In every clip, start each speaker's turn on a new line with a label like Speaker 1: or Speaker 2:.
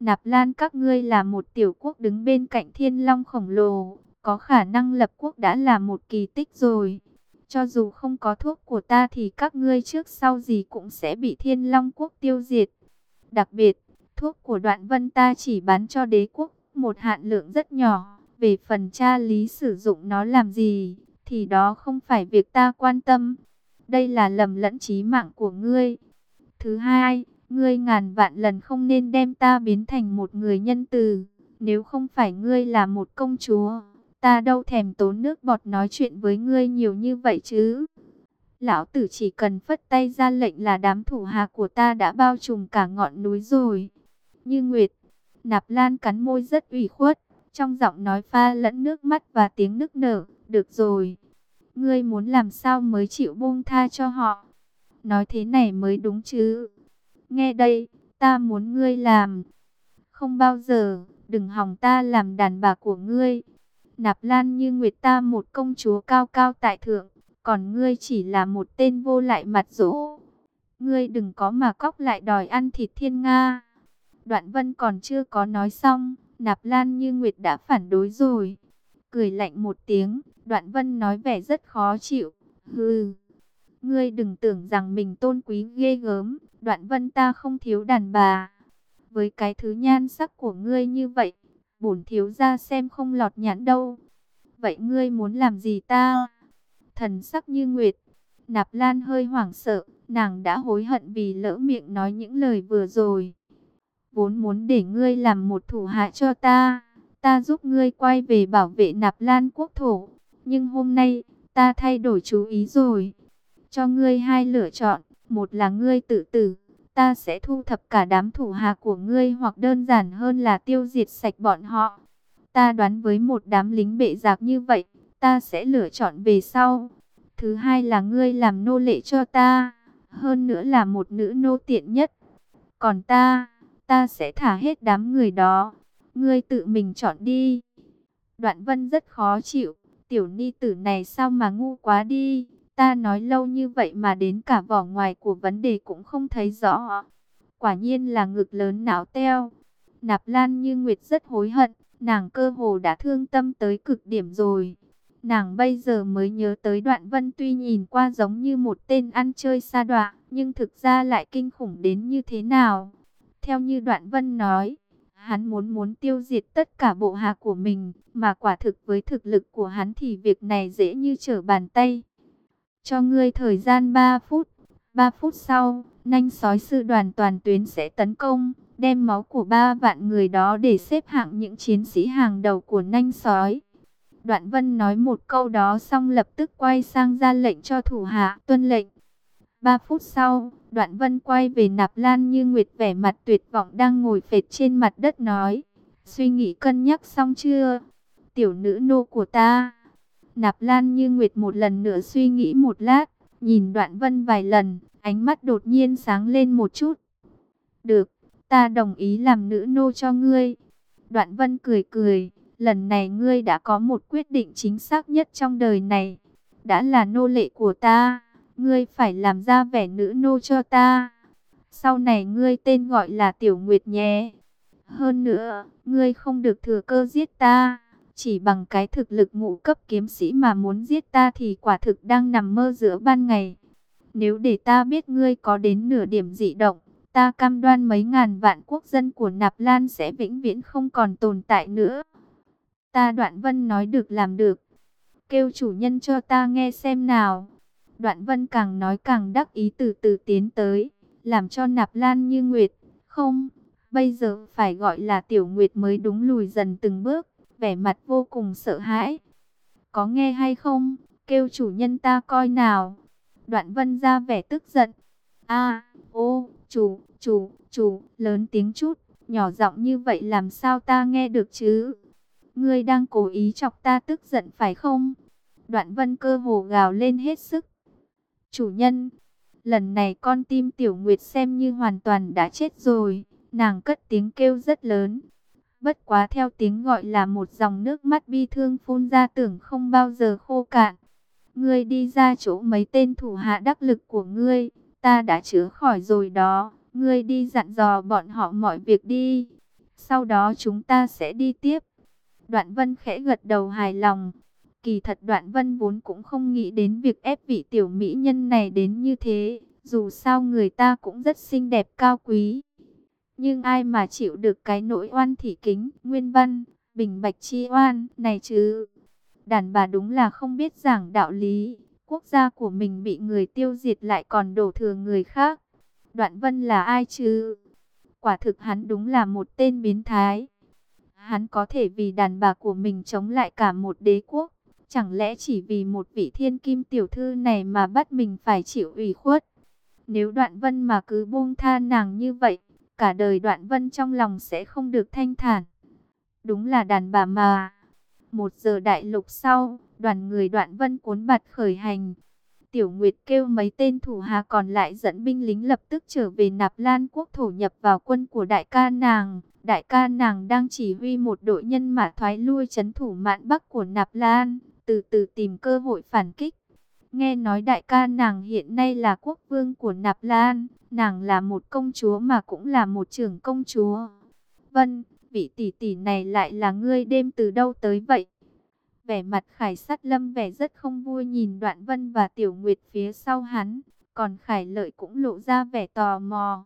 Speaker 1: Nạp Lan các ngươi là một tiểu quốc đứng bên cạnh thiên long khổng lồ, có khả năng lập quốc đã là một kỳ tích rồi. Cho dù không có thuốc của ta thì các ngươi trước sau gì cũng sẽ bị thiên long quốc tiêu diệt. Đặc biệt, thuốc của đoạn vân ta chỉ bán cho đế quốc một hạn lượng rất nhỏ. Về phần cha lý sử dụng nó làm gì, thì đó không phải việc ta quan tâm. Đây là lầm lẫn trí mạng của ngươi. Thứ hai, ngươi ngàn vạn lần không nên đem ta biến thành một người nhân từ. Nếu không phải ngươi là một công chúa, ta đâu thèm tốn nước bọt nói chuyện với ngươi nhiều như vậy chứ. Lão tử chỉ cần phất tay ra lệnh là đám thủ hạ của ta đã bao trùm cả ngọn núi rồi. Như Nguyệt, Nạp Lan cắn môi rất ủy khuất, trong giọng nói pha lẫn nước mắt và tiếng nức nở. Được rồi, ngươi muốn làm sao mới chịu buông tha cho họ. Nói thế này mới đúng chứ. Nghe đây, ta muốn ngươi làm. Không bao giờ, đừng hòng ta làm đàn bà của ngươi. Nạp Lan như Nguyệt ta một công chúa cao cao tại thượng, còn ngươi chỉ là một tên vô lại mặt dỗ. Ngươi đừng có mà cóc lại đòi ăn thịt thiên Nga. Đoạn vân còn chưa có nói xong, Nạp Lan như Nguyệt đã phản đối rồi. Cười lạnh một tiếng, Đoạn Vân nói vẻ rất khó chịu. Hừ, ngươi đừng tưởng rằng mình tôn quý ghê gớm. Đoạn Vân ta không thiếu đàn bà. Với cái thứ nhan sắc của ngươi như vậy, bổn thiếu ra xem không lọt nhãn đâu. Vậy ngươi muốn làm gì ta? Thần sắc như nguyệt. Nạp Lan hơi hoảng sợ, nàng đã hối hận vì lỡ miệng nói những lời vừa rồi. Vốn muốn để ngươi làm một thủ hạ cho ta, ta giúp ngươi quay về bảo vệ Nạp Lan quốc thổ. Nhưng hôm nay, ta thay đổi chú ý rồi. Cho ngươi hai lựa chọn, một là ngươi tự tử, ta sẽ thu thập cả đám thủ hạ của ngươi hoặc đơn giản hơn là tiêu diệt sạch bọn họ. Ta đoán với một đám lính bệ giặc như vậy, ta sẽ lựa chọn về sau. Thứ hai là ngươi làm nô lệ cho ta, hơn nữa là một nữ nô tiện nhất. Còn ta, ta sẽ thả hết đám người đó. Ngươi tự mình chọn đi. Đoạn vân rất khó chịu. Tiểu ni tử này sao mà ngu quá đi. Ta nói lâu như vậy mà đến cả vỏ ngoài của vấn đề cũng không thấy rõ. Quả nhiên là ngực lớn não teo. Nạp Lan như Nguyệt rất hối hận. Nàng cơ hồ đã thương tâm tới cực điểm rồi. Nàng bây giờ mới nhớ tới đoạn vân tuy nhìn qua giống như một tên ăn chơi xa đọa, nhưng thực ra lại kinh khủng đến như thế nào. Theo như đoạn vân nói, hắn muốn muốn tiêu diệt tất cả bộ hạ của mình, mà quả thực với thực lực của hắn thì việc này dễ như trở bàn tay. Cho ngươi thời gian 3 phút, 3 phút sau, nanh sói sư đoàn toàn tuyến sẽ tấn công, đem máu của ba vạn người đó để xếp hạng những chiến sĩ hàng đầu của nanh sói. Đoạn Vân nói một câu đó xong lập tức quay sang ra lệnh cho thủ hạ tuân lệnh. Ba phút sau, Đoạn Vân quay về Nạp Lan như Nguyệt vẻ mặt tuyệt vọng đang ngồi phệt trên mặt đất nói. Suy nghĩ cân nhắc xong chưa? Tiểu nữ nô của ta. Nạp Lan như Nguyệt một lần nữa suy nghĩ một lát, nhìn Đoạn Vân vài lần, ánh mắt đột nhiên sáng lên một chút. Được, ta đồng ý làm nữ nô cho ngươi. Đoạn Vân cười cười, lần này ngươi đã có một quyết định chính xác nhất trong đời này. Đã là nô lệ của ta ngươi phải làm ra vẻ nữ nô cho ta. Sau này ngươi tên gọi là Tiểu Nguyệt nhé. Hơn nữa, ngươi không được thừa cơ giết ta. Chỉ bằng cái thực lực ngũ cấp kiếm sĩ mà muốn giết ta thì quả thực đang nằm mơ giữa ban ngày. Nếu để ta biết ngươi có đến nửa điểm dị động, ta cam đoan mấy ngàn vạn quốc dân của Nạp Lan sẽ vĩnh viễn không còn tồn tại nữa. Ta đoạn vân nói được làm được. Kêu chủ nhân cho ta nghe xem nào. Đoạn vân càng nói càng đắc ý từ từ tiến tới, làm cho nạp lan như nguyệt. Không, bây giờ phải gọi là tiểu nguyệt mới đúng lùi dần từng bước, vẻ mặt vô cùng sợ hãi. Có nghe hay không, kêu chủ nhân ta coi nào. Đoạn vân ra vẻ tức giận. a ô, chủ, chủ, chủ, lớn tiếng chút, nhỏ giọng như vậy làm sao ta nghe được chứ? Ngươi đang cố ý chọc ta tức giận phải không? Đoạn vân cơ hồ gào lên hết sức. Chủ nhân, lần này con tim tiểu nguyệt xem như hoàn toàn đã chết rồi. Nàng cất tiếng kêu rất lớn. Bất quá theo tiếng gọi là một dòng nước mắt bi thương phun ra tưởng không bao giờ khô cạn. Ngươi đi ra chỗ mấy tên thủ hạ đắc lực của ngươi, ta đã chứa khỏi rồi đó. Ngươi đi dặn dò bọn họ mọi việc đi. Sau đó chúng ta sẽ đi tiếp. Đoạn vân khẽ gật đầu hài lòng. Kỳ thật đoạn vân vốn cũng không nghĩ đến việc ép vị tiểu mỹ nhân này đến như thế. Dù sao người ta cũng rất xinh đẹp cao quý. Nhưng ai mà chịu được cái nỗi oan thị kính, nguyên văn, bình bạch chi oan này chứ. Đàn bà đúng là không biết giảng đạo lý. Quốc gia của mình bị người tiêu diệt lại còn đổ thừa người khác. Đoạn vân là ai chứ? Quả thực hắn đúng là một tên biến thái. Hắn có thể vì đàn bà của mình chống lại cả một đế quốc. Chẳng lẽ chỉ vì một vị thiên kim tiểu thư này mà bắt mình phải chịu ủy khuất? Nếu đoạn vân mà cứ buông tha nàng như vậy, cả đời đoạn vân trong lòng sẽ không được thanh thản. Đúng là đàn bà mà. Một giờ đại lục sau, đoàn người đoạn vân cuốn bạt khởi hành. Tiểu Nguyệt kêu mấy tên thủ hà còn lại dẫn binh lính lập tức trở về Nạp Lan quốc thổ nhập vào quân của đại ca nàng. Đại ca nàng đang chỉ huy một đội nhân mã thoái lui chấn thủ mạn bắc của Nạp Lan, từ từ tìm cơ hội phản kích. Nghe nói đại ca nàng hiện nay là quốc vương của Nạp Lan, nàng là một công chúa mà cũng là một trưởng công chúa. Vân, vị tỷ tỷ này lại là ngươi đêm từ đâu tới vậy? Vẻ mặt Khải Sát Lâm vẻ rất không vui nhìn Đoạn Vân và Tiểu Nguyệt phía sau hắn, còn Khải Lợi cũng lộ ra vẻ tò mò.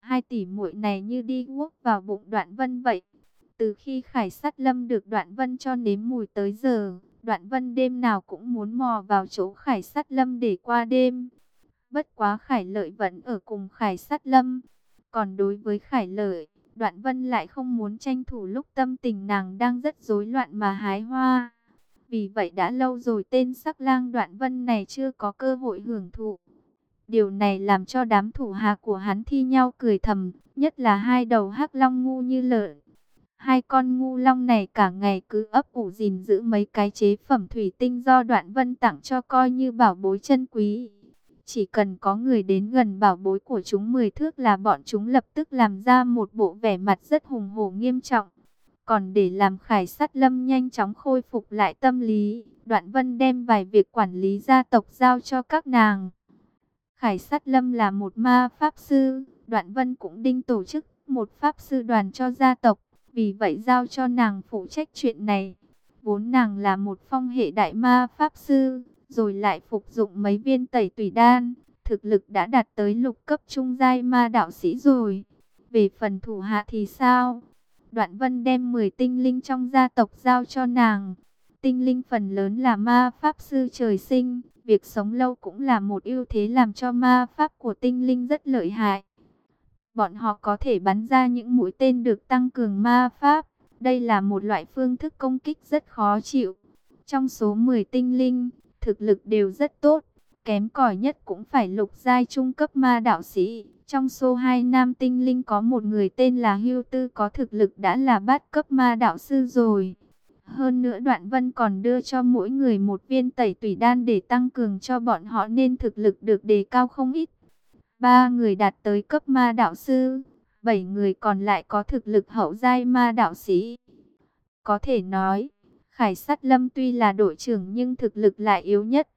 Speaker 1: Hai tỷ muội này như đi guốc vào bụng Đoạn Vân vậy. Từ khi Khải Sát Lâm được Đoạn Vân cho nếm mùi tới giờ, Đoạn Vân đêm nào cũng muốn mò vào chỗ Khải Sát Lâm để qua đêm. Bất quá Khải Lợi vẫn ở cùng Khải Sát Lâm. Còn đối với Khải Lợi, Đoạn Vân lại không muốn tranh thủ lúc tâm tình nàng đang rất rối loạn mà hái hoa. Vì vậy đã lâu rồi tên sắc lang Đoạn Vân này chưa có cơ hội hưởng thụ. Điều này làm cho đám thủ hạ của hắn thi nhau cười thầm, nhất là hai đầu hắc long ngu như lợn. Hai con ngu long này cả ngày cứ ấp ủ gìn giữ mấy cái chế phẩm thủy tinh do đoạn vân tặng cho coi như bảo bối chân quý. Chỉ cần có người đến gần bảo bối của chúng 10 thước là bọn chúng lập tức làm ra một bộ vẻ mặt rất hùng hổ nghiêm trọng. Còn để làm khải sát lâm nhanh chóng khôi phục lại tâm lý, đoạn vân đem vài việc quản lý gia tộc giao cho các nàng. Khải sát lâm là một ma pháp sư, đoạn vân cũng đinh tổ chức một pháp sư đoàn cho gia tộc, vì vậy giao cho nàng phụ trách chuyện này. Vốn nàng là một phong hệ đại ma pháp sư, rồi lại phục dụng mấy viên tẩy tùy đan, thực lực đã đạt tới lục cấp trung giai ma đạo sĩ rồi. Về phần thủ hạ thì sao? Đoạn vân đem 10 tinh linh trong gia tộc giao cho nàng. Tinh linh phần lớn là ma pháp sư trời sinh, việc sống lâu cũng là một ưu thế làm cho ma pháp của tinh linh rất lợi hại. Bọn họ có thể bắn ra những mũi tên được tăng cường ma pháp. Đây là một loại phương thức công kích rất khó chịu. Trong số 10 tinh linh, thực lực đều rất tốt. Kém cỏi nhất cũng phải lục giai trung cấp ma đạo sĩ. Trong số hai nam tinh linh có một người tên là Hưu Tư có thực lực đã là bát cấp ma đạo sư rồi. Hơn nữa đoạn vân còn đưa cho mỗi người một viên tẩy tùy đan để tăng cường cho bọn họ nên thực lực được đề cao không ít. Ba người đạt tới cấp ma đạo sư, bảy người còn lại có thực lực hậu giai ma đạo sĩ. Có thể nói, Khải Sát Lâm tuy là đội trưởng nhưng thực lực lại yếu nhất.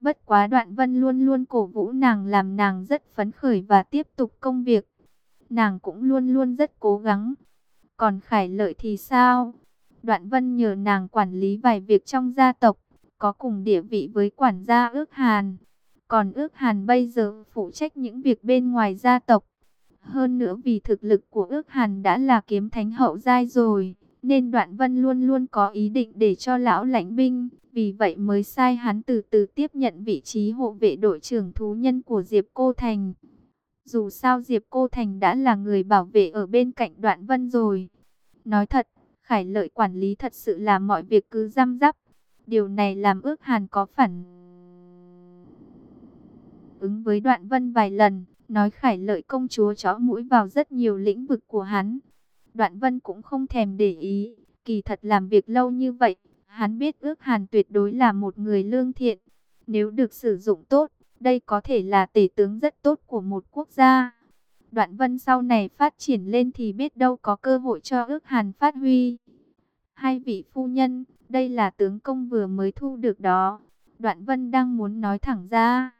Speaker 1: Bất quá đoạn vân luôn luôn cổ vũ nàng làm nàng rất phấn khởi và tiếp tục công việc. Nàng cũng luôn luôn rất cố gắng. Còn Khải Lợi thì sao? Đoạn vân nhờ nàng quản lý vài việc trong gia tộc, có cùng địa vị với quản gia ước hàn. Còn ước hàn bây giờ phụ trách những việc bên ngoài gia tộc. Hơn nữa vì thực lực của ước hàn đã là kiếm thánh hậu giai rồi, nên đoạn vân luôn luôn có ý định để cho lão lãnh binh. Vì vậy mới sai hắn từ từ tiếp nhận vị trí hộ vệ đội trưởng thú nhân của Diệp Cô Thành. Dù sao Diệp Cô Thành đã là người bảo vệ ở bên cạnh đoạn vân rồi. Nói thật, Khải lợi quản lý thật sự là mọi việc cứ răm rắp. Điều này làm ước hàn có phản ứng với đoạn vân vài lần, nói khải lợi công chúa chó mũi vào rất nhiều lĩnh vực của hắn. Đoạn vân cũng không thèm để ý, kỳ thật làm việc lâu như vậy, hắn biết ước hàn tuyệt đối là một người lương thiện. Nếu được sử dụng tốt, đây có thể là tể tướng rất tốt của một quốc gia. Đoạn vân sau này phát triển lên thì biết đâu có cơ hội cho ước hàn phát huy. Hai vị phu nhân, đây là tướng công vừa mới thu được đó. Đoạn vân đang muốn nói thẳng ra.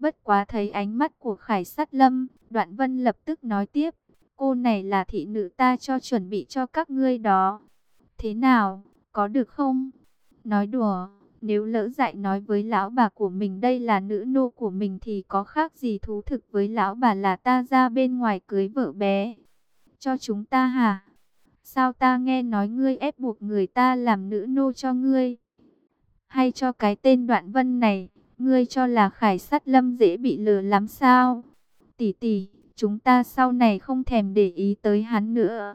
Speaker 1: Bất quá thấy ánh mắt của Khải Sát Lâm, Đoạn Vân lập tức nói tiếp, Cô này là thị nữ ta cho chuẩn bị cho các ngươi đó. Thế nào, có được không? Nói đùa, nếu lỡ dại nói với lão bà của mình đây là nữ nô của mình thì có khác gì thú thực với lão bà là ta ra bên ngoài cưới vợ bé. Cho chúng ta hả? Sao ta nghe nói ngươi ép buộc người ta làm nữ nô cho ngươi? Hay cho cái tên đoạn vân này, ngươi cho là khải sát lâm dễ bị lừa lắm sao? Tỷ tỷ, chúng ta sau này không thèm để ý tới hắn nữa.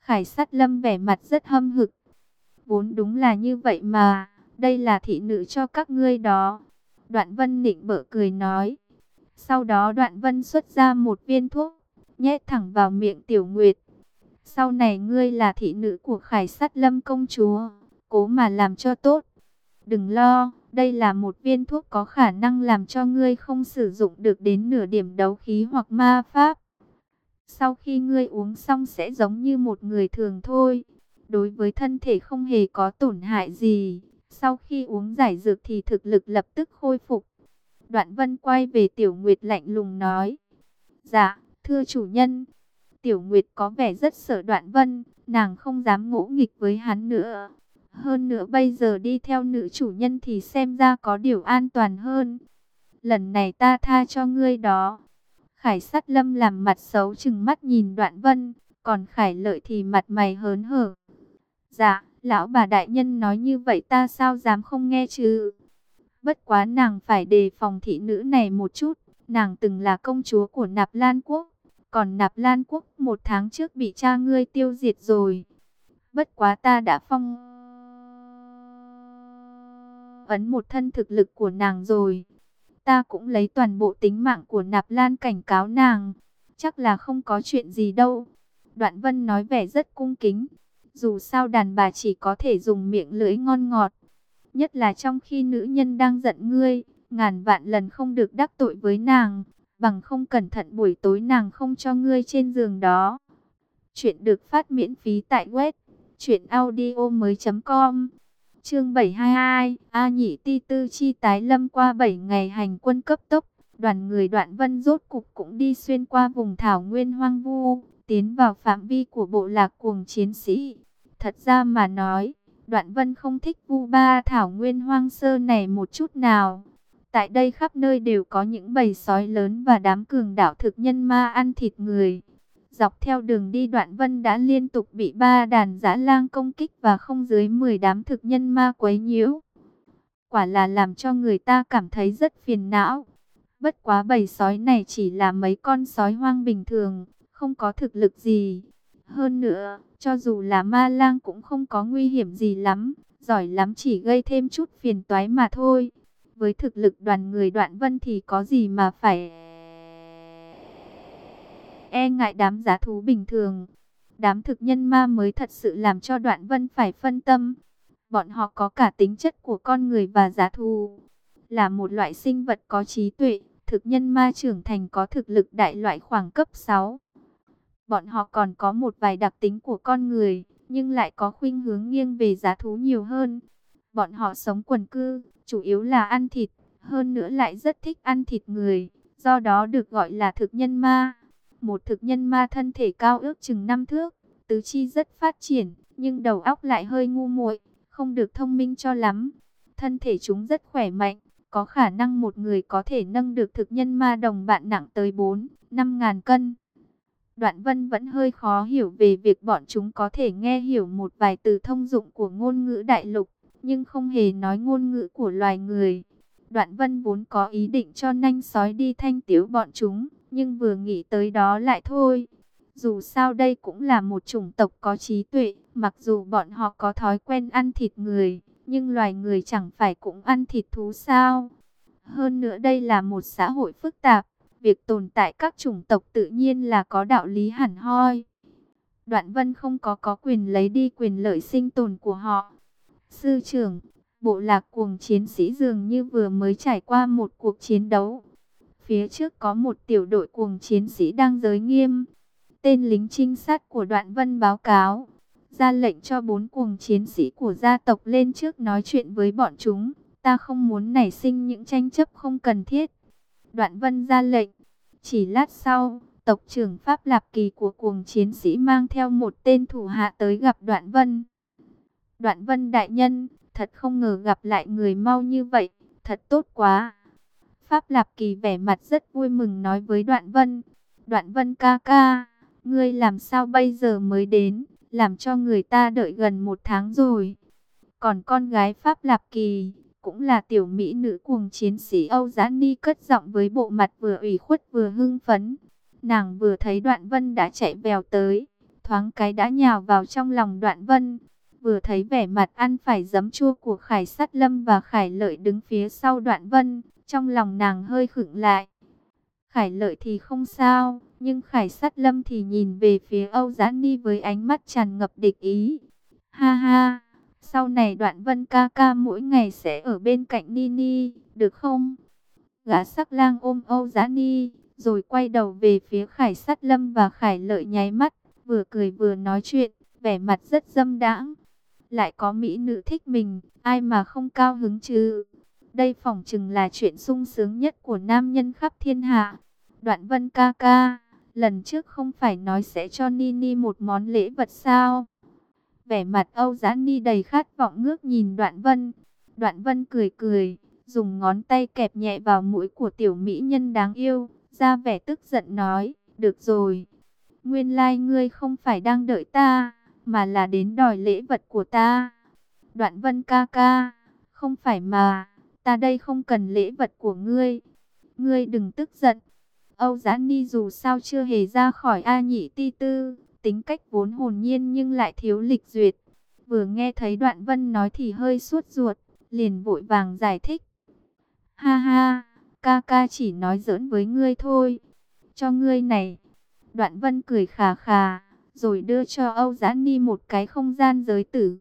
Speaker 1: Khải sát lâm vẻ mặt rất hâm hực. Vốn đúng là như vậy mà, đây là thị nữ cho các ngươi đó. Đoạn vân nịnh bở cười nói. Sau đó đoạn vân xuất ra một viên thuốc, nhét thẳng vào miệng tiểu nguyệt. Sau này ngươi là thị nữ của khải sát lâm công chúa, cố mà làm cho tốt. Đừng lo, đây là một viên thuốc có khả năng làm cho ngươi không sử dụng được đến nửa điểm đấu khí hoặc ma pháp. Sau khi ngươi uống xong sẽ giống như một người thường thôi. Đối với thân thể không hề có tổn hại gì. Sau khi uống giải dược thì thực lực lập tức khôi phục. Đoạn vân quay về tiểu nguyệt lạnh lùng nói. Dạ, thưa chủ nhân. Tiểu nguyệt có vẻ rất sợ đoạn vân. Nàng không dám ngỗ nghịch với hắn nữa. Hơn nữa bây giờ đi theo nữ chủ nhân thì xem ra có điều an toàn hơn. Lần này ta tha cho ngươi đó. Khải sát lâm làm mặt xấu chừng mắt nhìn đoạn vân. Còn khải lợi thì mặt mày hớn hở. Dạ, lão bà đại nhân nói như vậy ta sao dám không nghe chứ. Bất quá nàng phải đề phòng thị nữ này một chút. Nàng từng là công chúa của Nạp Lan Quốc. Còn Nạp Lan Quốc một tháng trước bị cha ngươi tiêu diệt rồi. Bất quá ta đã phong ấn một thân thực lực của nàng rồi. Ta cũng lấy toàn bộ tính mạng của Nạp Lan cảnh cáo nàng. Chắc là không có chuyện gì đâu. Đoạn Vân nói vẻ rất cung kính. Dù sao đàn bà chỉ có thể dùng miệng lưỡi ngon ngọt. Nhất là trong khi nữ nhân đang giận ngươi. Ngàn vạn lần không được đắc tội với nàng. Bằng không cẩn thận buổi tối nàng không cho ngươi trên giường đó. Chuyện được phát miễn phí tại web. Chuyện audio mới.com Chương 722, A Nhị Ti Tư Chi tái lâm qua 7 ngày hành quân cấp tốc, đoàn người đoạn vân rốt cục cũng đi xuyên qua vùng thảo nguyên hoang vu, tiến vào phạm vi của bộ lạc cuồng chiến sĩ. Thật ra mà nói, đoạn vân không thích vu ba thảo nguyên hoang sơ này một chút nào. Tại đây khắp nơi đều có những bầy sói lớn và đám cường đảo thực nhân ma ăn thịt người. Dọc theo đường đi đoạn vân đã liên tục bị ba đàn giã lang công kích và không dưới 10 đám thực nhân ma quấy nhiễu. Quả là làm cho người ta cảm thấy rất phiền não. Bất quá bầy sói này chỉ là mấy con sói hoang bình thường, không có thực lực gì. Hơn nữa, cho dù là ma lang cũng không có nguy hiểm gì lắm, giỏi lắm chỉ gây thêm chút phiền toái mà thôi. Với thực lực đoàn người đoạn vân thì có gì mà phải e ngại đám giá thú bình thường. Đám thực nhân ma mới thật sự làm cho đoạn vân phải phân tâm. Bọn họ có cả tính chất của con người và giá thú. Là một loại sinh vật có trí tuệ, thực nhân ma trưởng thành có thực lực đại loại khoảng cấp 6. Bọn họ còn có một vài đặc tính của con người, nhưng lại có khuynh hướng nghiêng về giá thú nhiều hơn. Bọn họ sống quần cư, chủ yếu là ăn thịt, hơn nữa lại rất thích ăn thịt người, do đó được gọi là thực nhân ma. Một thực nhân ma thân thể cao ước chừng năm thước, tứ chi rất phát triển, nhưng đầu óc lại hơi ngu muội, không được thông minh cho lắm. Thân thể chúng rất khỏe mạnh, có khả năng một người có thể nâng được thực nhân ma đồng bạn nặng tới 4, 5 ngàn cân. Đoạn vân vẫn hơi khó hiểu về việc bọn chúng có thể nghe hiểu một vài từ thông dụng của ngôn ngữ đại lục, nhưng không hề nói ngôn ngữ của loài người. Đoạn vân vốn có ý định cho nanh sói đi thanh tiếu bọn chúng, nhưng vừa nghĩ tới đó lại thôi. Dù sao đây cũng là một chủng tộc có trí tuệ, mặc dù bọn họ có thói quen ăn thịt người, nhưng loài người chẳng phải cũng ăn thịt thú sao. Hơn nữa đây là một xã hội phức tạp, việc tồn tại các chủng tộc tự nhiên là có đạo lý hẳn hoi. Đoạn vân không có có quyền lấy đi quyền lợi sinh tồn của họ. Sư trưởng, bộ lạc cuồng chiến sĩ dường như vừa mới trải qua một cuộc chiến đấu. Phía trước có một tiểu đội cuồng chiến sĩ đang giới nghiêm. Tên lính trinh sát của đoạn vân báo cáo. Ra lệnh cho bốn cuồng chiến sĩ của gia tộc lên trước nói chuyện với bọn chúng. Ta không muốn nảy sinh những tranh chấp không cần thiết. Đoạn vân ra lệnh. Chỉ lát sau, tộc trưởng Pháp Lạp Kỳ của cuồng chiến sĩ mang theo một tên thủ hạ tới gặp Đoạn Vân. Đoạn Vân đại nhân, thật không ngờ gặp lại người mau như vậy, thật tốt quá. Pháp Lạp Kỳ vẻ mặt rất vui mừng nói với Đoạn Vân. Đoạn Vân ca ca, ngươi làm sao bây giờ mới đến, làm cho người ta đợi gần một tháng rồi. Còn con gái Pháp Lạp Kỳ, cũng là tiểu mỹ nữ cuồng chiến sĩ Âu Giá Ni cất giọng với bộ mặt vừa ủy khuất vừa hưng phấn. Nàng vừa thấy Đoạn Vân đã chạy vèo tới, thoáng cái đã nhào vào trong lòng Đoạn Vân. Vừa thấy vẻ mặt ăn phải giấm chua của Khải Sát Lâm và Khải Lợi đứng phía sau Đoạn Vân, trong lòng nàng hơi khựng lại. Khải Lợi thì không sao, nhưng Khải Sát Lâm thì nhìn về phía Âu Giá Ni với ánh mắt tràn ngập địch ý. Ha ha! Sau này đoạn vân ca ca mỗi ngày sẽ ở bên cạnh Nini, được không? Gã sắc lang ôm Âu Giá Ni, rồi quay đầu về phía Khải Sát Lâm và Khải Lợi nháy mắt, vừa cười vừa nói chuyện, vẻ mặt rất dâm đãng. Lại có mỹ nữ thích mình, ai mà không cao hứng chứ? Đây phỏng chừng là chuyện sung sướng nhất của nam nhân khắp thiên hạ. Đoạn vân ca ca, lần trước không phải nói sẽ cho Nini một món lễ vật sao? Vẻ mặt Âu Giá Ni đầy khát vọng ngước nhìn Đoạn Vân. Đoạn Vân cười cười, dùng ngón tay kẹp nhẹ vào mũi của tiểu mỹ nhân đáng yêu, ra vẻ tức giận nói, được rồi. Nguyên lai like ngươi không phải đang đợi ta, mà là đến đòi lễ vật của ta. Đoạn Vân ca ca, không phải mà, ta đây không cần lễ vật của ngươi. Ngươi đừng tức giận. Âu Giá Ni dù sao chưa hề ra khỏi A Nhị Ti Tư, tính cách vốn hồn nhiên nhưng lại thiếu lịch duyệt. Vừa nghe thấy đoạn vân nói thì hơi suốt ruột, liền vội vàng giải thích. Ha ha, ca ca chỉ nói giỡn với ngươi thôi, cho ngươi này. Đoạn vân cười khà khà, rồi đưa cho Âu Giã Ni một cái không gian giới tử.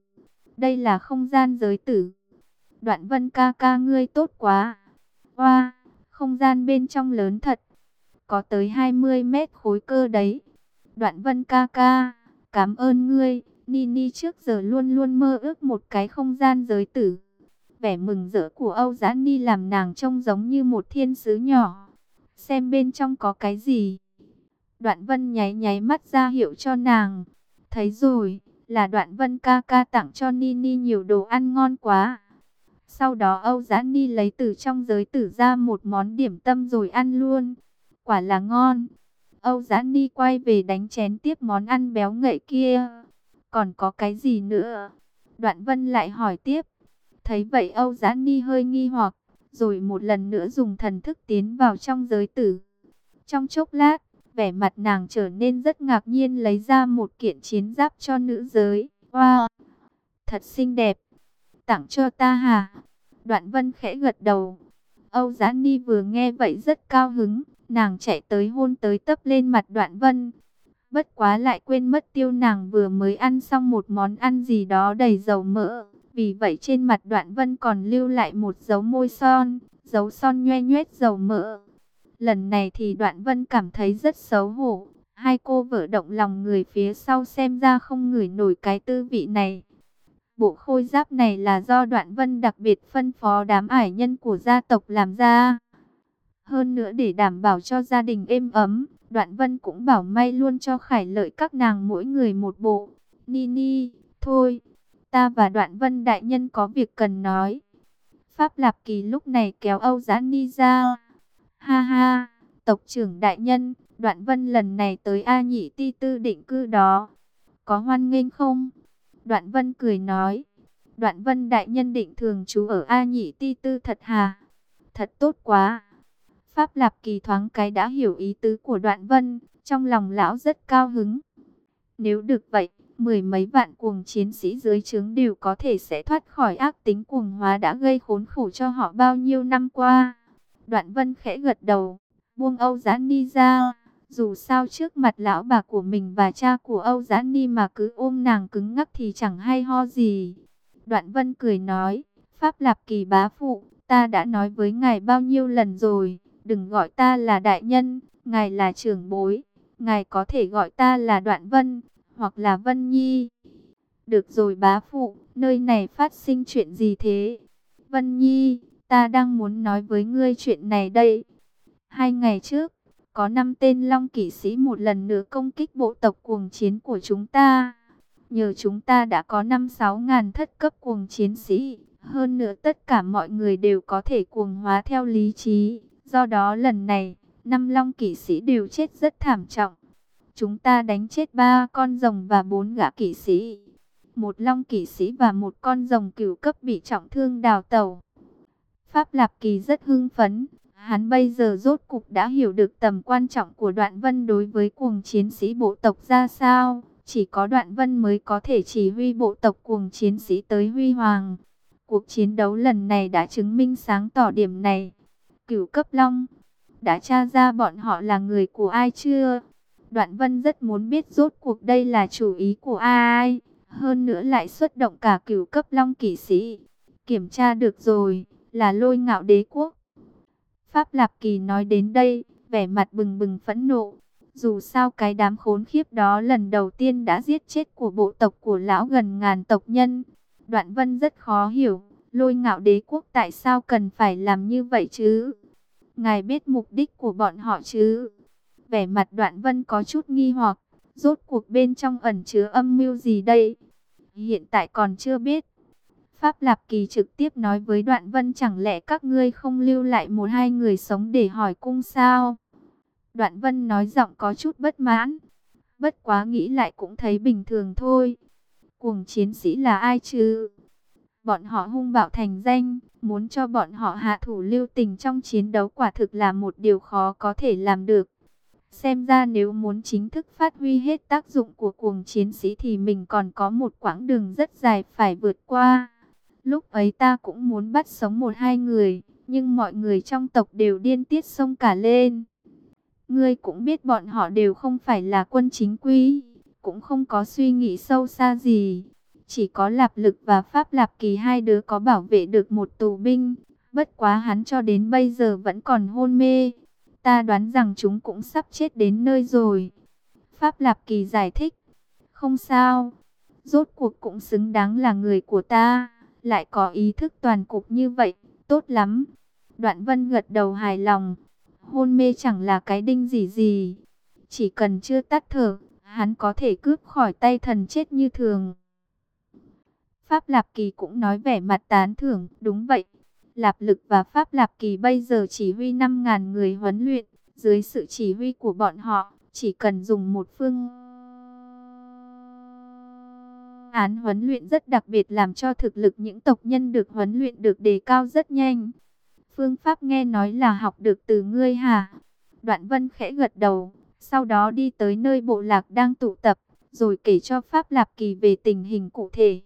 Speaker 1: Đây là không gian giới tử. Đoạn vân ca ca ngươi tốt quá. Hoa, không gian bên trong lớn thật. Có tới 20 mét khối cơ đấy. Đoạn vân ca ca, cảm ơn ngươi, Nini trước giờ luôn luôn mơ ước một cái không gian giới tử. Vẻ mừng rỡ của Âu Giã Ni làm nàng trông giống như một thiên sứ nhỏ. Xem bên trong có cái gì. Đoạn vân nháy nháy mắt ra hiệu cho nàng. Thấy rồi, là đoạn vân ca ca tặng cho Nini nhiều đồ ăn ngon quá. Sau đó Âu Giã Ni lấy từ trong giới tử ra một món điểm tâm rồi ăn luôn. Quả là ngon. Âu Giã Ni quay về đánh chén tiếp món ăn béo ngậy kia. Còn có cái gì nữa? Đoạn Vân lại hỏi tiếp. Thấy vậy Âu Giã Ni hơi nghi hoặc, rồi một lần nữa dùng thần thức tiến vào trong giới tử. Trong chốc lát, vẻ mặt nàng trở nên rất ngạc nhiên lấy ra một kiện chiến giáp cho nữ giới. Wow! Thật xinh đẹp! Tặng cho ta hả? Đoạn Vân khẽ gật đầu. Âu Giá Ni vừa nghe vậy rất cao hứng, Nàng chạy tới hôn tới tấp lên mặt đoạn vân. Bất quá lại quên mất tiêu nàng vừa mới ăn xong một món ăn gì đó đầy dầu mỡ. Vì vậy trên mặt đoạn vân còn lưu lại một dấu môi son, dấu son nhoe nhoét dầu mỡ. Lần này thì đoạn vân cảm thấy rất xấu hổ. Hai cô vợ động lòng người phía sau xem ra không ngửi nổi cái tư vị này. Bộ khôi giáp này là do đoạn vân đặc biệt phân phó đám ải nhân của gia tộc làm ra. Hơn nữa để đảm bảo cho gia đình êm ấm, Đoạn Vân cũng bảo may luôn cho Khải Lợi các nàng mỗi người một bộ. Nini, thôi, ta và Đoạn Vân đại nhân có việc cần nói. Pháp Lạp Kỳ lúc này kéo Âu Giã Ni ra. Ha ha, tộc trưởng đại nhân, Đoạn Vân lần này tới A Nhị Ti Tư định cư đó. Có hoan nghênh không? Đoạn Vân cười nói. Đoạn Vân đại nhân định thường trú ở A Nhị Ti Tư thật hà? Thật tốt quá. Pháp Lạp Kỳ thoáng cái đã hiểu ý tứ của Đoạn Vân, trong lòng lão rất cao hứng. Nếu được vậy, mười mấy vạn cuồng chiến sĩ dưới trướng đều có thể sẽ thoát khỏi ác tính cuồng hóa đã gây khốn khổ cho họ bao nhiêu năm qua. Đoạn Vân khẽ gật đầu, buông Âu giãn Ni ra. Dù sao trước mặt lão bà của mình và cha của Âu giãn Ni mà cứ ôm nàng cứng ngắc thì chẳng hay ho gì. Đoạn Vân cười nói, Pháp Lạp Kỳ bá phụ, ta đã nói với ngài bao nhiêu lần rồi Đừng gọi ta là đại nhân, ngài là trưởng bối. Ngài có thể gọi ta là Đoạn Vân, hoặc là Vân Nhi. Được rồi bá phụ, nơi này phát sinh chuyện gì thế? Vân Nhi, ta đang muốn nói với ngươi chuyện này đây. Hai ngày trước, có năm tên long kỵ sĩ một lần nữa công kích bộ tộc cuồng chiến của chúng ta. Nhờ chúng ta đã có 5-6 ngàn thất cấp cuồng chiến sĩ. Hơn nữa tất cả mọi người đều có thể cuồng hóa theo lý trí. Do đó lần này, năm long kỵ sĩ đều chết rất thảm trọng. Chúng ta đánh chết ba con rồng và bốn gã kỵ sĩ. Một long kỵ sĩ và một con rồng cửu cấp bị trọng thương đào tẩu. Pháp Lạp Kỳ rất hưng phấn. Hắn bây giờ rốt cục đã hiểu được tầm quan trọng của đoạn vân đối với cuồng chiến sĩ bộ tộc ra sao. Chỉ có đoạn vân mới có thể chỉ huy bộ tộc cuồng chiến sĩ tới huy hoàng. Cuộc chiến đấu lần này đã chứng minh sáng tỏ điểm này. Cửu cấp long, đã tra ra bọn họ là người của ai chưa? Đoạn vân rất muốn biết rốt cuộc đây là chủ ý của ai. Hơn nữa lại xuất động cả cửu cấp long kỵ sĩ. Kiểm tra được rồi, là lôi ngạo đế quốc. Pháp Lạp Kỳ nói đến đây, vẻ mặt bừng bừng phẫn nộ. Dù sao cái đám khốn khiếp đó lần đầu tiên đã giết chết của bộ tộc của lão gần ngàn tộc nhân. Đoạn vân rất khó hiểu, lôi ngạo đế quốc tại sao cần phải làm như vậy chứ? Ngài biết mục đích của bọn họ chứ? Vẻ mặt đoạn vân có chút nghi hoặc, rốt cuộc bên trong ẩn chứa âm mưu gì đây? Hiện tại còn chưa biết. Pháp Lạp Kỳ trực tiếp nói với đoạn vân chẳng lẽ các ngươi không lưu lại một hai người sống để hỏi cung sao? Đoạn vân nói giọng có chút bất mãn. Bất quá nghĩ lại cũng thấy bình thường thôi. Cuồng chiến sĩ là ai chứ? Bọn họ hung bạo thành danh, muốn cho bọn họ hạ thủ lưu tình trong chiến đấu quả thực là một điều khó có thể làm được. Xem ra nếu muốn chính thức phát huy hết tác dụng của cuồng chiến sĩ thì mình còn có một quãng đường rất dài phải vượt qua. Lúc ấy ta cũng muốn bắt sống một hai người, nhưng mọi người trong tộc đều điên tiết sông cả lên. Ngươi cũng biết bọn họ đều không phải là quân chính quy, cũng không có suy nghĩ sâu xa gì. Chỉ có Lạp Lực và Pháp Lạp Kỳ hai đứa có bảo vệ được một tù binh. Bất quá hắn cho đến bây giờ vẫn còn hôn mê. Ta đoán rằng chúng cũng sắp chết đến nơi rồi. Pháp Lạp Kỳ giải thích. Không sao. Rốt cuộc cũng xứng đáng là người của ta. Lại có ý thức toàn cục như vậy. Tốt lắm. Đoạn vân gật đầu hài lòng hôn mê chẳng là cái đinh gì gì. Chỉ cần chưa tắt thở, hắn có thể cướp khỏi tay thần chết như thường. Pháp Lạp Kỳ cũng nói vẻ mặt tán thưởng, đúng vậy. Lạp Lực và Pháp Lạp Kỳ bây giờ chỉ huy 5.000 người huấn luyện, dưới sự chỉ huy của bọn họ, chỉ cần dùng một phương phương án huấn luyện rất đặc biệt làm cho thực lực những tộc nhân được huấn luyện được đề cao rất nhanh. Phương pháp nghe nói là học được từ ngươi hả? Đoạn vân khẽ gật đầu, sau đó đi tới nơi bộ lạc đang tụ tập, rồi kể cho Pháp Lạp Kỳ về tình hình cụ thể.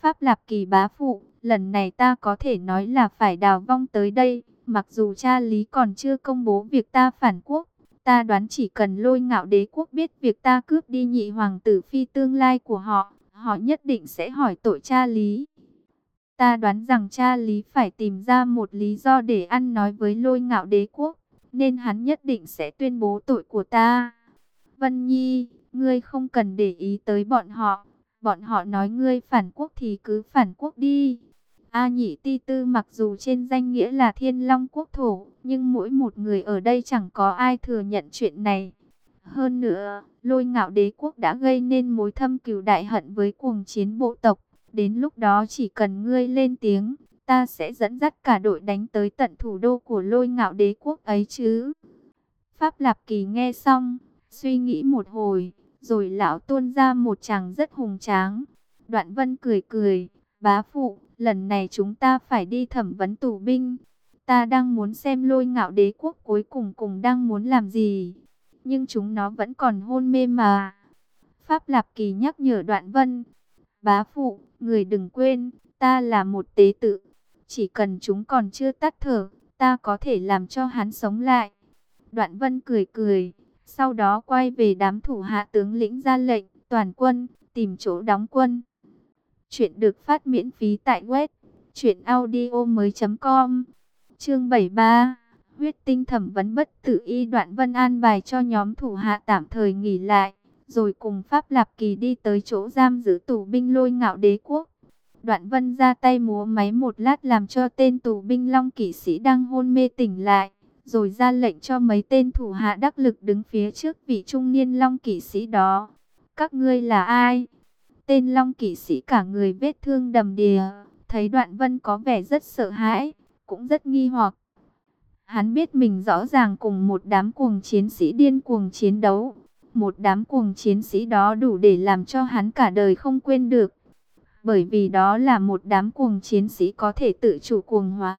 Speaker 1: Pháp Lạp Kỳ bá phụ, lần này ta có thể nói là phải đào vong tới đây, mặc dù cha lý còn chưa công bố việc ta phản quốc. Ta đoán chỉ cần lôi ngạo đế quốc biết việc ta cướp đi nhị hoàng tử phi tương lai của họ, họ nhất định sẽ hỏi tội cha lý. Ta đoán rằng cha Lý phải tìm ra một lý do để ăn nói với lôi ngạo đế quốc, nên hắn nhất định sẽ tuyên bố tội của ta. Vân Nhi, ngươi không cần để ý tới bọn họ, bọn họ nói ngươi phản quốc thì cứ phản quốc đi. A nhị ti tư mặc dù trên danh nghĩa là thiên long quốc thổ, nhưng mỗi một người ở đây chẳng có ai thừa nhận chuyện này. Hơn nữa, lôi ngạo đế quốc đã gây nên mối thâm cừu đại hận với cuồng chiến bộ tộc. Đến lúc đó chỉ cần ngươi lên tiếng, ta sẽ dẫn dắt cả đội đánh tới tận thủ đô của lôi ngạo đế quốc ấy chứ. Pháp Lạp Kỳ nghe xong, suy nghĩ một hồi, rồi lão tuôn ra một chàng rất hùng tráng. Đoạn vân cười cười, bá phụ, lần này chúng ta phải đi thẩm vấn tù binh. Ta đang muốn xem lôi ngạo đế quốc cuối cùng cùng đang muốn làm gì. Nhưng chúng nó vẫn còn hôn mê mà. Pháp Lạp Kỳ nhắc nhở đoạn vân. Bá phụ, Người đừng quên, ta là một tế tự. Chỉ cần chúng còn chưa tắt thở, ta có thể làm cho hắn sống lại. Đoạn vân cười cười, sau đó quay về đám thủ hạ tướng lĩnh ra lệnh, toàn quân, tìm chỗ đóng quân. Chuyện được phát miễn phí tại web truyệnaudiomoi.com. Chương 73. Huyết tinh thẩm vấn bất tử y đoạn vân an bài cho nhóm thủ hạ tạm thời nghỉ lại rồi cùng Pháp Lạp Kỳ đi tới chỗ giam giữ tù binh lôi ngạo đế quốc. Đoạn vân ra tay múa máy một lát làm cho tên tù binh long kỵ sĩ đang hôn mê tỉnh lại, rồi ra lệnh cho mấy tên thủ hạ đắc lực đứng phía trước vị trung niên long kỵ sĩ đó. Các ngươi là ai? Tên long kỵ sĩ cả người vết thương đầm đìa, thấy đoạn vân có vẻ rất sợ hãi, cũng rất nghi hoặc. Hắn biết mình rõ ràng cùng một đám cuồng chiến sĩ điên cuồng chiến đấu. Một đám cuồng chiến sĩ đó đủ để làm cho hắn cả đời không quên được. Bởi vì đó là một đám cuồng chiến sĩ có thể tự chủ cuồng hóa.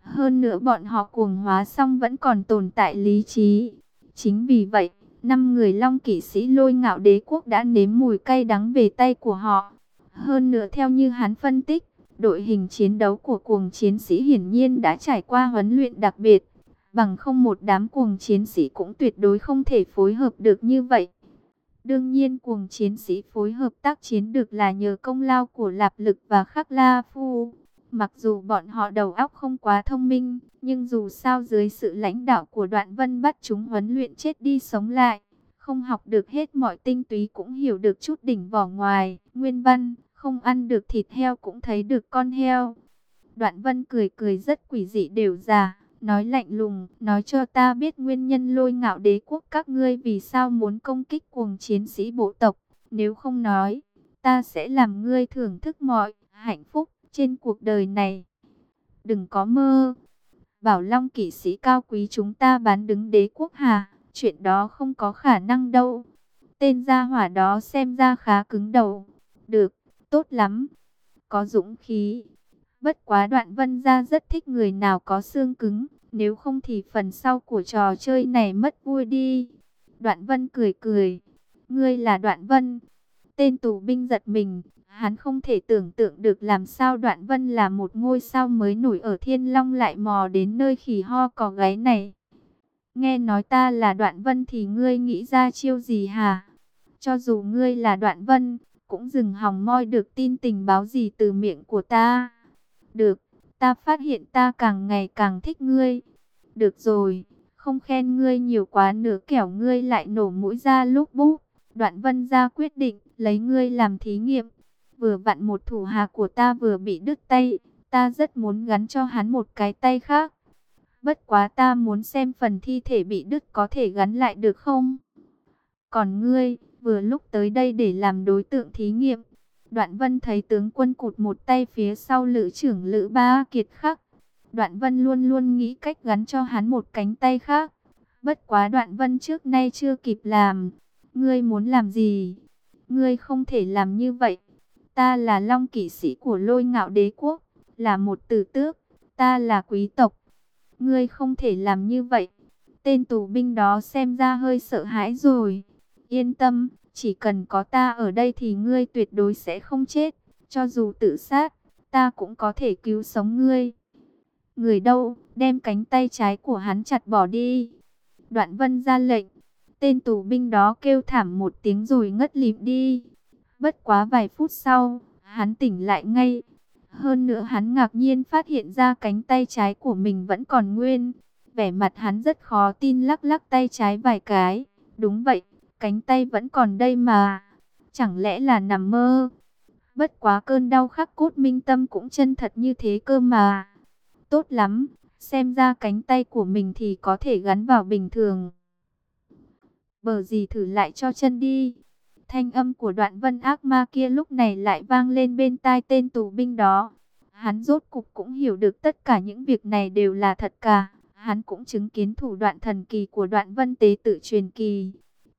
Speaker 1: Hơn nữa bọn họ cuồng hóa xong vẫn còn tồn tại lý trí. Chính vì vậy, năm người long kỵ sĩ lôi ngạo đế quốc đã nếm mùi cay đắng về tay của họ. Hơn nữa theo như hắn phân tích, đội hình chiến đấu của cuồng chiến sĩ hiển nhiên đã trải qua huấn luyện đặc biệt. Bằng không một đám cuồng chiến sĩ cũng tuyệt đối không thể phối hợp được như vậy. Đương nhiên cuồng chiến sĩ phối hợp tác chiến được là nhờ công lao của Lạp Lực và Khắc La Phu. Mặc dù bọn họ đầu óc không quá thông minh, nhưng dù sao dưới sự lãnh đạo của đoạn vân bắt chúng huấn luyện chết đi sống lại. Không học được hết mọi tinh túy cũng hiểu được chút đỉnh vỏ ngoài, nguyên văn, không ăn được thịt heo cũng thấy được con heo. Đoạn vân cười cười rất quỷ dị đều già nói lạnh lùng, nói cho ta biết nguyên nhân lôi ngạo đế quốc các ngươi vì sao muốn công kích cuồng chiến sĩ bộ tộc, nếu không nói, ta sẽ làm ngươi thưởng thức mọi hạnh phúc trên cuộc đời này. Đừng có mơ, bảo long kỵ sĩ cao quý chúng ta bán đứng đế quốc hà, chuyện đó không có khả năng đâu. Tên gia hỏa đó xem ra khá cứng đầu, được, tốt lắm, có dũng khí. Bất quá đoạn vân gia rất thích người nào có xương cứng, nếu không thì phần sau của trò chơi này mất vui đi. Đoạn vân cười cười. Ngươi là đoạn vân. Tên tù binh giật mình. Hắn không thể tưởng tượng được làm sao đoạn vân là một ngôi sao mới nổi ở thiên long lại mò đến nơi khỉ ho có gáy này. Nghe nói ta là đoạn vân thì ngươi nghĩ ra chiêu gì hả? Cho dù ngươi là đoạn vân, cũng dừng hòng moi được tin tình báo gì từ miệng của ta. Được, ta phát hiện ta càng ngày càng thích ngươi. Được rồi, không khen ngươi nhiều quá nữa kẻo ngươi lại nổ mũi ra lúc bút. Đoạn vân ra quyết định, lấy ngươi làm thí nghiệm. Vừa vặn một thủ hạ của ta vừa bị đứt tay, ta rất muốn gắn cho hắn một cái tay khác. Bất quá ta muốn xem phần thi thể bị đứt có thể gắn lại được không? Còn ngươi, vừa lúc tới đây để làm đối tượng thí nghiệm, Đoạn Vân thấy tướng quân cụt một tay phía sau lữ trưởng lữ ba kiệt khắc. Đoạn Vân luôn luôn nghĩ cách gắn cho hắn một cánh tay khác. Bất quá Đoạn Vân trước nay chưa kịp làm. Ngươi muốn làm gì? Ngươi không thể làm như vậy. Ta là long kỵ sĩ của lôi ngạo đế quốc, là một tử tước, ta là quý tộc. Ngươi không thể làm như vậy. Tên tù binh đó xem ra hơi sợ hãi rồi. Yên tâm, chỉ cần có ta ở đây thì ngươi tuyệt đối sẽ không chết. Cho dù tự sát, ta cũng có thể cứu sống ngươi. Người đâu, đem cánh tay trái của hắn chặt bỏ đi. Đoạn vân ra lệnh. Tên tù binh đó kêu thảm một tiếng rồi ngất lịm đi. Bất quá vài phút sau, hắn tỉnh lại ngay. Hơn nữa hắn ngạc nhiên phát hiện ra cánh tay trái của mình vẫn còn nguyên. Vẻ mặt hắn rất khó tin lắc lắc tay trái vài cái. Đúng vậy, cánh tay vẫn còn đây mà. Chẳng lẽ là nằm mơ? Bất quá cơn đau khắc cốt minh tâm cũng chân thật như thế cơ mà. Tốt lắm, xem ra cánh tay của mình thì có thể gắn vào bình thường. Bờ gì thử lại cho chân đi. Thanh âm của đoạn vân ác ma kia lúc này lại vang lên bên tai tên tù binh đó. Hắn rốt cục cũng hiểu được tất cả những việc này đều là thật cả. Hắn cũng chứng kiến thủ đoạn thần kỳ của đoạn vân tế tự truyền kỳ.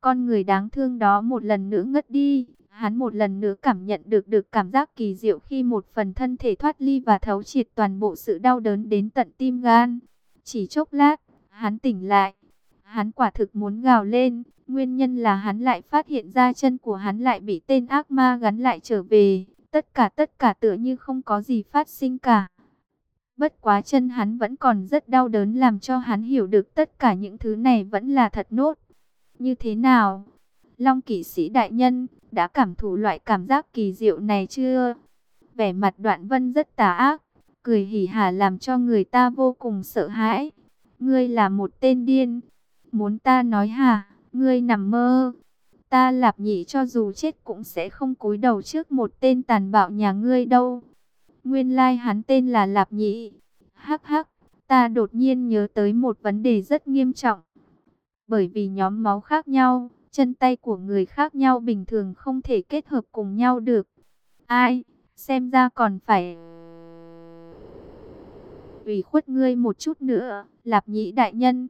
Speaker 1: Con người đáng thương đó một lần nữa ngất đi. Hắn một lần nữa cảm nhận được được cảm giác kỳ diệu khi một phần thân thể thoát ly và thấu triệt toàn bộ sự đau đớn đến tận tim gan. Chỉ chốc lát, hắn tỉnh lại. Hắn quả thực muốn gào lên. Nguyên nhân là hắn lại phát hiện ra chân của hắn lại bị tên ác ma gắn lại trở về. Tất cả tất cả tựa như không có gì phát sinh cả. Bất quá chân hắn vẫn còn rất đau đớn làm cho hắn hiểu được tất cả những thứ này vẫn là thật nốt. Như thế nào? Long kỵ sĩ đại nhân, đã cảm thụ loại cảm giác kỳ diệu này chưa? Vẻ mặt đoạn vân rất tà ác, cười hỉ hả làm cho người ta vô cùng sợ hãi. Ngươi là một tên điên. Muốn ta nói hả, ngươi nằm mơ. Ta lạp nhị cho dù chết cũng sẽ không cúi đầu trước một tên tàn bạo nhà ngươi đâu. Nguyên lai like hắn tên là lạp nhị. Hắc hắc, ta đột nhiên nhớ tới một vấn đề rất nghiêm trọng. Bởi vì nhóm máu khác nhau, chân tay của người khác nhau bình thường không thể kết hợp cùng nhau được. Ai, xem ra còn phải ủy khuất ngươi một chút nữa, Lạp Nhĩ đại nhân.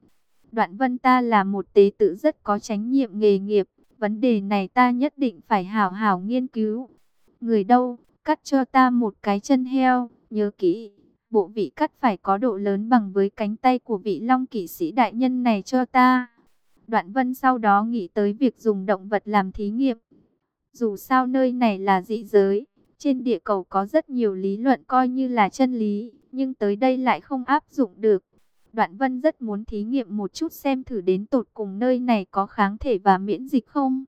Speaker 1: Đoạn Vân ta là một tế tử rất có trách nhiệm nghề nghiệp, vấn đề này ta nhất định phải hảo hảo nghiên cứu. Người đâu, cắt cho ta một cái chân heo, nhớ kỹ, bộ vị cắt phải có độ lớn bằng với cánh tay của vị long kỵ sĩ đại nhân này cho ta. Đoạn Vân sau đó nghĩ tới việc dùng động vật làm thí nghiệm. Dù sao nơi này là dị giới, trên địa cầu có rất nhiều lý luận coi như là chân lý, nhưng tới đây lại không áp dụng được. Đoạn Vân rất muốn thí nghiệm một chút xem thử đến tột cùng nơi này có kháng thể và miễn dịch không.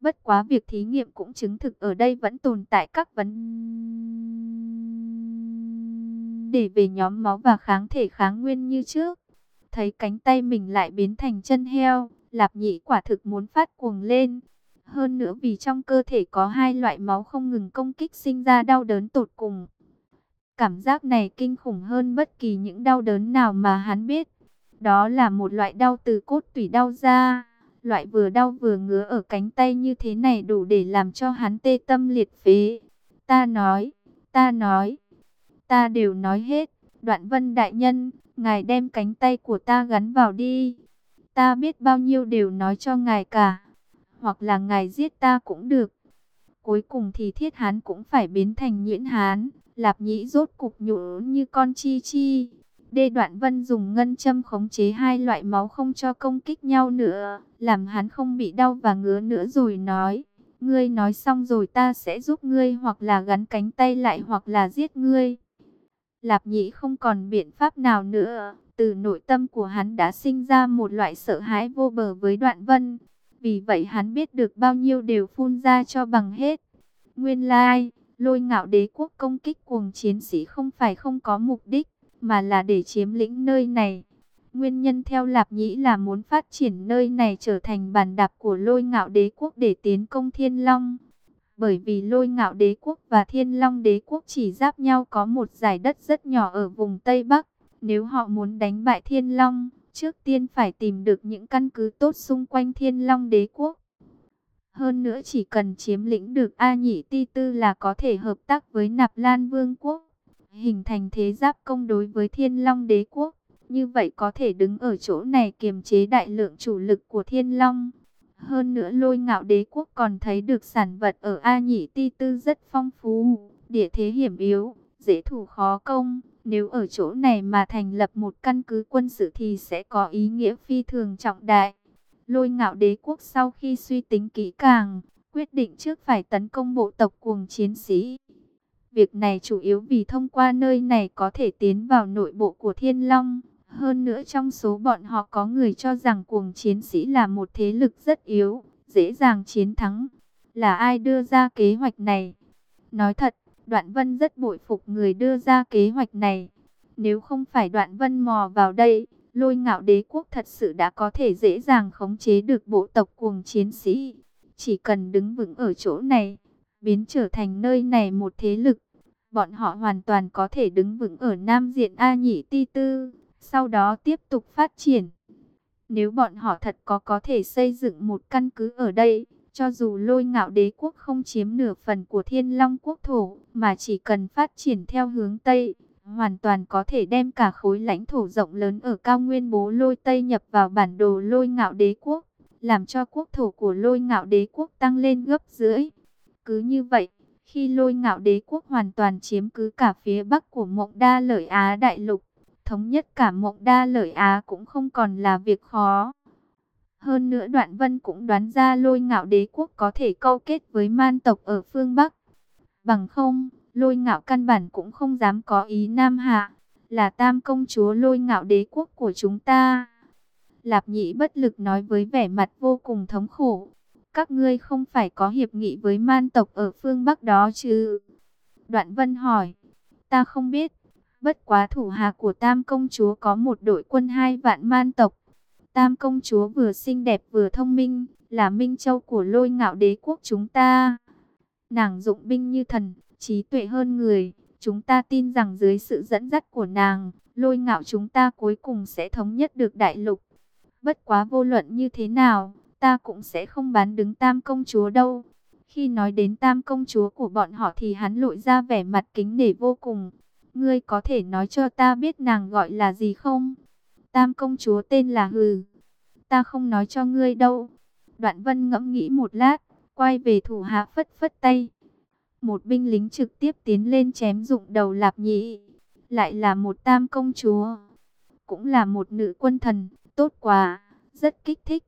Speaker 1: Bất quá việc thí nghiệm cũng chứng thực ở đây vẫn tồn tại các vấn đề về nhóm máu và kháng thể kháng nguyên như trước. Thấy cánh tay mình lại biến thành chân heo, Lạp nhị quả thực muốn phát cuồng lên. Hơn nữa vì trong cơ thể có hai loại máu không ngừng công kích sinh ra đau đớn tột cùng. Cảm giác này kinh khủng hơn bất kỳ những đau đớn nào mà hắn biết. Đó là một loại đau từ cốt tủy đau ra. Loại vừa đau vừa ngứa ở cánh tay như thế này đủ để làm cho hắn tê tâm liệt phế. Ta nói, ta nói, ta đều nói hết. Đoạn vân đại nhân, ngài đem cánh tay của ta gắn vào đi. Ta biết bao nhiêu đều nói cho ngài cả. Hoặc là ngài giết ta cũng được. Cuối cùng thì thiết hán cũng phải biến thành nhuyễn hán. Lạp nhĩ rốt cục nhũn như con chi chi. Đê Đoạn Vân dùng ngân châm khống chế hai loại máu không cho công kích nhau nữa, làm hắn không bị đau và ngứa nữa rồi nói. Ngươi nói xong rồi ta sẽ giúp ngươi hoặc là gắn cánh tay lại hoặc là giết ngươi. Lạp nhĩ không còn biện pháp nào nữa, từ nội tâm của hắn đã sinh ra một loại sợ hãi vô bờ với Đoạn Vân. Vì vậy hắn biết được bao nhiêu đều phun ra cho bằng hết. Nguyên lai, like, Lôi ngạo đế quốc công kích cuồng chiến sĩ không phải không có mục đích, mà là để chiếm lĩnh nơi này. Nguyên nhân theo Lạp Nhĩ là muốn phát triển nơi này trở thành bàn đạp của lôi ngạo đế quốc để tiến công Thiên Long. Bởi vì lôi ngạo đế quốc và Thiên Long đế quốc chỉ giáp nhau có một giải đất rất nhỏ ở vùng Tây Bắc. Nếu họ muốn đánh bại Thiên Long, trước tiên phải tìm được những căn cứ tốt xung quanh Thiên Long đế quốc. Hơn nữa chỉ cần chiếm lĩnh được A Nhị Ti Tư là có thể hợp tác với Nạp Lan Vương quốc, hình thành thế giáp công đối với Thiên Long Đế quốc. Như vậy có thể đứng ở chỗ này kiềm chế đại lượng chủ lực của Thiên Long. Hơn nữa lôi ngạo đế quốc còn thấy được sản vật ở A Nhị Ti Tư rất phong phú, địa thế hiểm yếu, dễ thủ khó công. Nếu ở chỗ này mà thành lập một căn cứ quân sự thì sẽ có ý nghĩa phi thường trọng đại. Lôi ngạo đế quốc sau khi suy tính kỹ càng, quyết định trước phải tấn công bộ tộc cuồng chiến sĩ. Việc này chủ yếu vì thông qua nơi này có thể tiến vào nội bộ của Thiên Long. Hơn nữa trong số bọn họ có người cho rằng cuồng chiến sĩ là một thế lực rất yếu, dễ dàng chiến thắng. Là ai đưa ra kế hoạch này? Nói thật, Đoạn Vân rất bội phục người đưa ra kế hoạch này. Nếu không phải Đoạn Vân mò vào đây, lôi ngạo đế quốc thật sự đã có thể dễ dàng khống chế được bộ tộc cuồng chiến sĩ. Chỉ cần đứng vững ở chỗ này, biến trở thành nơi này một thế lực, bọn họ hoàn toàn có thể đứng vững ở Nam Diện A Nhĩ Ti Tư, sau đó tiếp tục phát triển. Nếu bọn họ thật có có thể xây dựng một căn cứ ở đây, cho dù lôi ngạo đế quốc không chiếm nửa phần của thiên long quốc thổ, mà chỉ cần phát triển theo hướng Tây, hoàn toàn có thể đem cả khối lãnh thổ rộng lớn ở cao nguyên bố lôi Tây nhập vào bản đồ lôi ngạo đế quốc, làm cho quốc thổ của lôi ngạo đế quốc tăng lên gấp rưỡi. Cứ như vậy, khi lôi ngạo đế quốc hoàn toàn chiếm cứ cả phía bắc của mộng đa lợi Á đại lục, thống nhất cả mộng đa lợi Á cũng không còn là việc khó. Hơn nữa Đoạn Vân cũng đoán ra lôi ngạo đế quốc có thể câu kết với man tộc ở phương Bắc. Bằng không, lôi ngạo căn bản cũng không dám có ý Nam Hạ, là tam công chúa lôi ngạo đế quốc của chúng ta. Lạp nhĩ bất lực nói với vẻ mặt vô cùng thống khổ. Các ngươi không phải có hiệp nghị với man tộc ở phương Bắc đó chứ? Đoạn vân hỏi, ta không biết, bất quá thủ hạ của tam công chúa có một đội quân hai vạn man tộc. Tam công chúa vừa xinh đẹp vừa thông minh, là minh châu của lôi ngạo đế quốc chúng ta. Nàng dụng binh như thần, trí tuệ hơn người, Chúng ta tin rằng dưới sự dẫn dắt của nàng, lôi ngạo chúng ta cuối cùng sẽ thống nhất được đại lục. Bất quá vô luận như thế nào, ta cũng sẽ không bán đứng tam công chúa đâu. Khi nói đến tam công chúa của bọn họ thì hắn lội ra vẻ mặt kính nể vô cùng. Ngươi có thể nói cho ta biết nàng gọi là gì không? Tam công chúa tên là Hừ. Ta không nói cho ngươi đâu. Đoạn vân ngẫm nghĩ một lát, quay về thủ hạ phất phất tay. Một binh lính trực tiếp tiến lên chém dụng đầu lạp nhị. Lại là một tam công chúa. Cũng là một nữ quân thần, tốt quá, rất kích thích.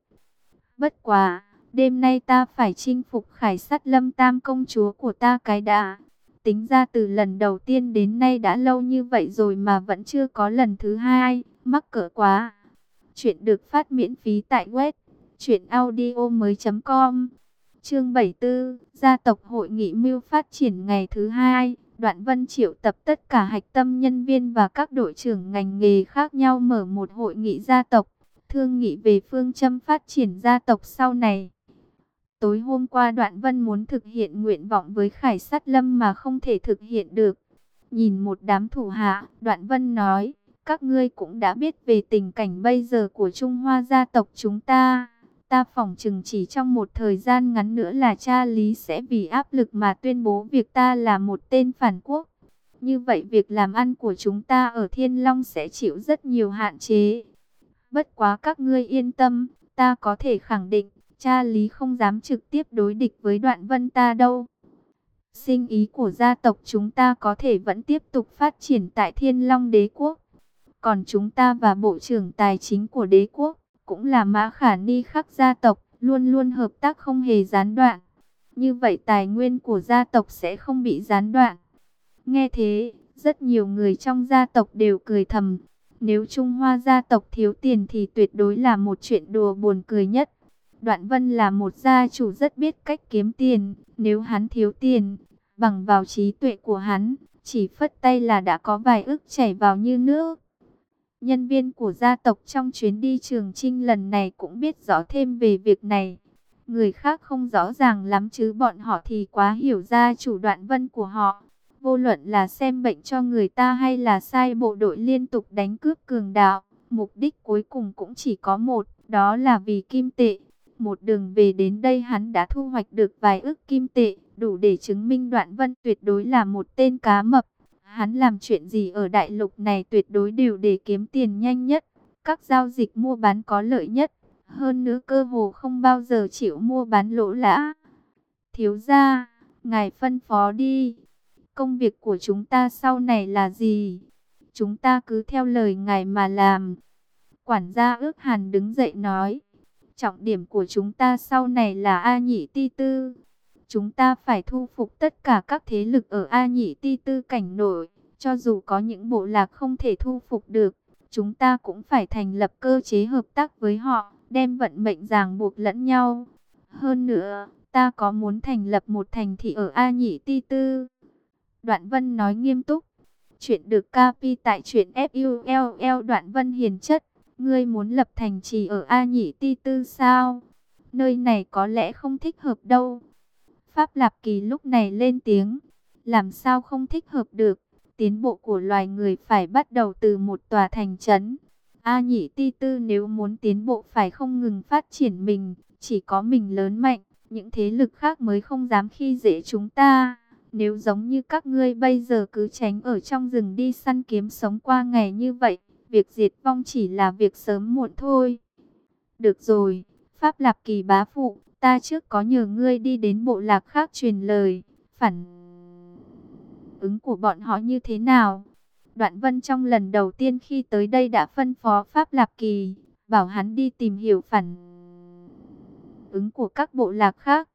Speaker 1: Bất quá, đêm nay ta phải chinh phục khải sát lâm tam công chúa của ta cái đã. Tính ra từ lần đầu tiên đến nay đã lâu như vậy rồi mà vẫn chưa có lần thứ hai, mắc cỡ quá. Chuyện được phát miễn phí tại web truyệnaudiomoi.com. Chương 74, gia tộc hội nghị mưu phát triển ngày thứ hai, Đoạn Vân triệu tập tất cả hạch tâm nhân viên và các đội trưởng ngành nghề khác nhau mở một hội nghị gia tộc, thương nghị về phương châm phát triển gia tộc sau này. Tối hôm qua Đoạn Vân muốn thực hiện nguyện vọng với Khải Sát Lâm mà không thể thực hiện được. Nhìn một đám thủ hạ, Đoạn Vân nói, các ngươi cũng đã biết về tình cảnh bây giờ của Trung Hoa gia tộc chúng ta. Ta phỏng chừng chỉ trong một thời gian ngắn nữa là cha Lý sẽ vì áp lực mà tuyên bố việc ta là một tên phản quốc. Như vậy việc làm ăn của chúng ta ở Thiên Long sẽ chịu rất nhiều hạn chế. Bất quá các ngươi yên tâm, ta có thể khẳng định, cha Lý không dám trực tiếp đối địch với đoạn vân ta đâu. Sinh ý của gia tộc chúng ta có thể vẫn tiếp tục phát triển tại Thiên Long đế quốc. Còn chúng ta và Bộ trưởng Tài chính của đế quốc, cũng là Mã Khả Ni khắc gia tộc, luôn luôn hợp tác không hề gián đoạn. Như vậy tài nguyên của gia tộc sẽ không bị gián đoạn. Nghe thế, rất nhiều người trong gia tộc đều cười thầm. Nếu Trung Hoa gia tộc thiếu tiền thì tuyệt đối là một chuyện đùa buồn cười nhất. Đoạn Vân là một gia chủ rất biết cách kiếm tiền. Nếu hắn thiếu tiền, bằng vào trí tuệ của hắn, chỉ phất tay là đã có vài ức chảy vào như nước. Nhân viên của gia tộc trong chuyến đi trường trinh lần này cũng biết rõ thêm về việc này. Người khác không rõ ràng lắm chứ bọn họ thì quá hiểu ra chủ đoạn vân của họ. Vô luận là xem bệnh cho người ta hay là sai bộ đội liên tục đánh cướp cường đạo. Mục đích cuối cùng cũng chỉ có một, đó là vì kim tệ. Một đường về đến đây hắn đã thu hoạch được vài ức kim tệ, đủ để chứng minh đoạn vân tuyệt đối là một tên cá mập. Hắn làm chuyện gì ở đại lục này tuyệt đối đều để kiếm tiền nhanh nhất. Các giao dịch mua bán có lợi nhất. Hơn nữa cơ hồ không bao giờ chịu mua bán lỗ lã. Thiếu gia, ngài phân phó đi. Công việc của chúng ta sau này là gì? Chúng ta cứ theo lời ngài mà làm. Quản gia ước hàn đứng dậy nói. Trọng điểm của chúng ta sau này là A Nhị Ti Tư. Chúng ta phải thu phục tất cả các thế lực ở A Nhị Ti Tư cảnh nổi. Cho dù có những bộ lạc không thể thu phục được, chúng ta cũng phải thành lập cơ chế hợp tác với họ, đem vận mệnh ràng buộc lẫn nhau. Hơn nữa, ta có muốn thành lập một thành thị ở A Nhị Ti Tư. Đoạn Vân nói nghiêm túc. Chuyện được capi tại truyện FULL Đoạn Vân hiền chất. Ngươi muốn lập thành trì ở A Nhị Ti Tư sao? Nơi này có lẽ không thích hợp đâu. Pháp Lạp Kỳ lúc này lên tiếng, làm sao không thích hợp được, tiến bộ của loài người phải bắt đầu từ một tòa thành trấn. A nhị ti tư nếu muốn tiến bộ phải không ngừng phát triển mình, chỉ có mình lớn mạnh, những thế lực khác mới không dám khi dễ chúng ta. Nếu giống như các ngươi bây giờ cứ tránh ở trong rừng đi săn kiếm sống qua ngày như vậy, việc diệt vong chỉ là việc sớm muộn thôi. Được rồi, Pháp Lạp Kỳ bá phụ, Ta trước có nhờ ngươi đi đến bộ lạc khác truyền lời, phản ứng của bọn họ như thế nào? Đoạn Vân trong lần đầu tiên khi tới đây đã phân phó Pháp Lạp Kỳ, bảo hắn đi tìm hiểu phản ứng của các bộ lạc khác.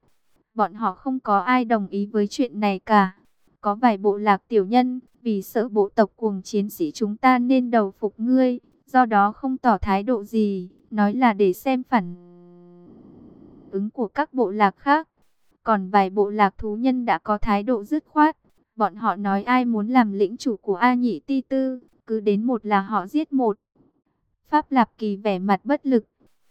Speaker 1: Bọn họ không có ai đồng ý với chuyện này cả. Có vài bộ lạc tiểu nhân, vì sợ bộ tộc cuồng chiến sĩ chúng ta nên đầu phục ngươi, do đó không tỏ thái độ gì, nói là để xem phản ứng của các bộ lạc khác. Còn vài bộ lạc thú nhân đã có thái độ dứt khoát. Bọn họ nói ai muốn làm lĩnh chủ của A Nhị Ti Tư, cứ đến một là họ giết một. Pháp Lạp Kỳ vẻ mặt bất lực.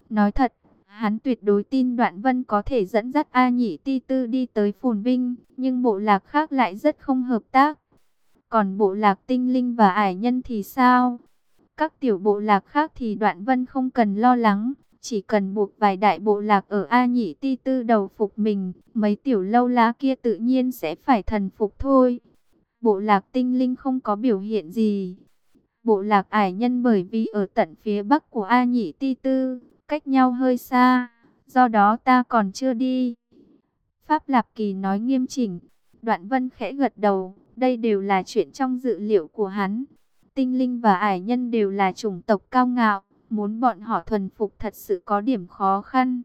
Speaker 1: Nói thật, hắn tuyệt đối tin Đoạn Vân có thể dẫn dắt A Nhị Ti Tư đi tới phồn vinh, nhưng bộ lạc khác lại rất không hợp tác. Còn bộ lạc tinh linh và ải nhân thì sao? Các tiểu bộ lạc khác thì đoạn vân không cần lo lắng. Chỉ cần buộc vài đại bộ lạc ở A Nhị Ti Tư đầu phục mình, mấy tiểu lâu lá kia tự nhiên sẽ phải thần phục thôi. Bộ lạc tinh linh không có biểu hiện gì. Bộ lạc ải nhân bởi vì ở tận phía bắc của A Nhị Ti Tư, cách nhau hơi xa, do đó ta còn chưa đi. Pháp Lạp Kỳ nói nghiêm chỉnh, đoạn vân khẽ gật đầu, đây đều là chuyện trong dự liệu của hắn. Tinh linh và ải nhân đều là chủng tộc cao ngạo, muốn bọn họ thuần phục thật sự có điểm khó khăn.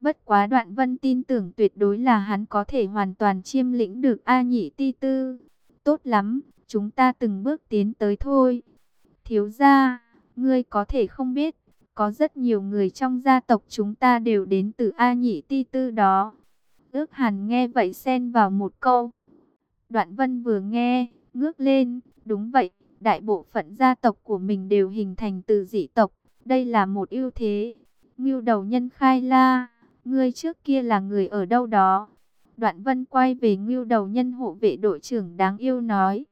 Speaker 1: Bất quá đoạn vân tin tưởng tuyệt đối là hắn có thể hoàn toàn chiêm lĩnh được A nhị ti tư. Tốt lắm, chúng ta từng bước tiến tới thôi. Thiếu gia, ngươi có thể không biết, có rất nhiều người trong gia tộc chúng ta đều đến từ A nhị ti tư đó. Ước hàn nghe vậy xen vào một câu. Đoạn vân vừa nghe, ngước lên, đúng vậy, đại bộ phận gia tộc của mình đều hình thành từ dị tộc. Đây là một ưu thế. Ngưu đầu nhân khai la, ngươi trước kia là người ở đâu đó. Đoạn vân quay về ngưu đầu nhân hộ vệ đội trưởng đáng yêu nói.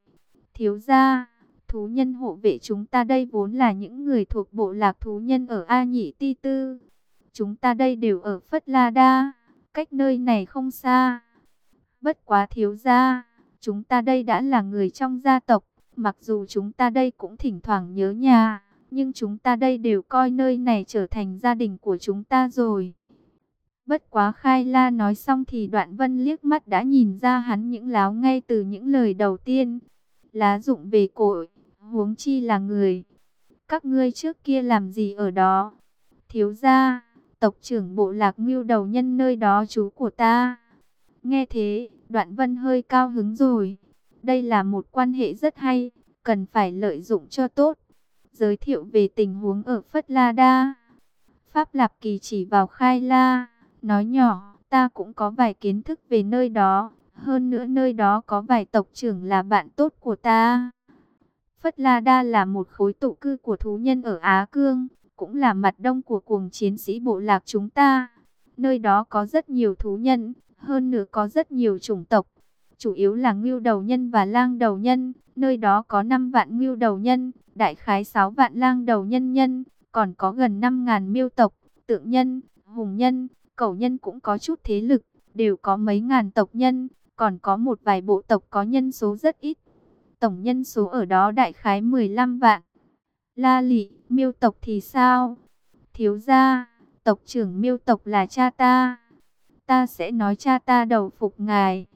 Speaker 1: Thiếu gia, thú nhân hộ vệ chúng ta đây vốn là những người thuộc bộ lạc thú nhân ở A Nhị Ti Tư. Chúng ta đây đều ở Phất La Đa, cách nơi này không xa. Bất quá thiếu gia, chúng ta đây đã là người trong gia tộc, mặc dù chúng ta đây cũng thỉnh thoảng nhớ nhà nhưng chúng ta đây đều coi nơi này trở thành gia đình của chúng ta rồi. Bất quá Khai La nói xong thì Đoạn Vân liếc mắt đã nhìn ra hắn những láo ngay từ những lời đầu tiên. Lá dụng về cội, huống chi là người. Các ngươi trước kia làm gì ở đó? Thiếu gia, tộc trưởng bộ lạc ngưu đầu nhân nơi đó chú của ta. Nghe thế, Đoạn Vân hơi cao hứng rồi. Đây là một quan hệ rất hay, cần phải lợi dụng cho tốt giới thiệu về tình huống ở Phất La Đa. Pháp Lạp Kỳ chỉ vào Khai La, nói nhỏ, ta cũng có vài kiến thức về nơi đó, hơn nữa nơi đó có vài tộc trưởng là bạn tốt của ta. Phất La Đa là một khối tụ cư của thú nhân ở Á Cương, cũng là mặt đông của cuồng chiến sĩ bộ lạc chúng ta. Nơi đó có rất nhiều thú nhân, hơn nữa có rất nhiều chủng tộc, chủ yếu là ngưu đầu nhân và lang đầu nhân. Nơi đó có 5 vạn ngưu đầu nhân, đại khái 6 vạn lang đầu nhân nhân, còn có gần 5.000 miêu tộc, tượng nhân, hùng nhân, cẩu nhân cũng có chút thế lực, đều có mấy ngàn tộc nhân, còn có một vài bộ tộc có nhân số rất ít. Tổng nhân số ở đó đại khái 15 vạn. La lị, miêu tộc thì sao? Thiếu gia, tộc trưởng miêu tộc là cha ta. Ta sẽ nói cha ta đầu phục ngài.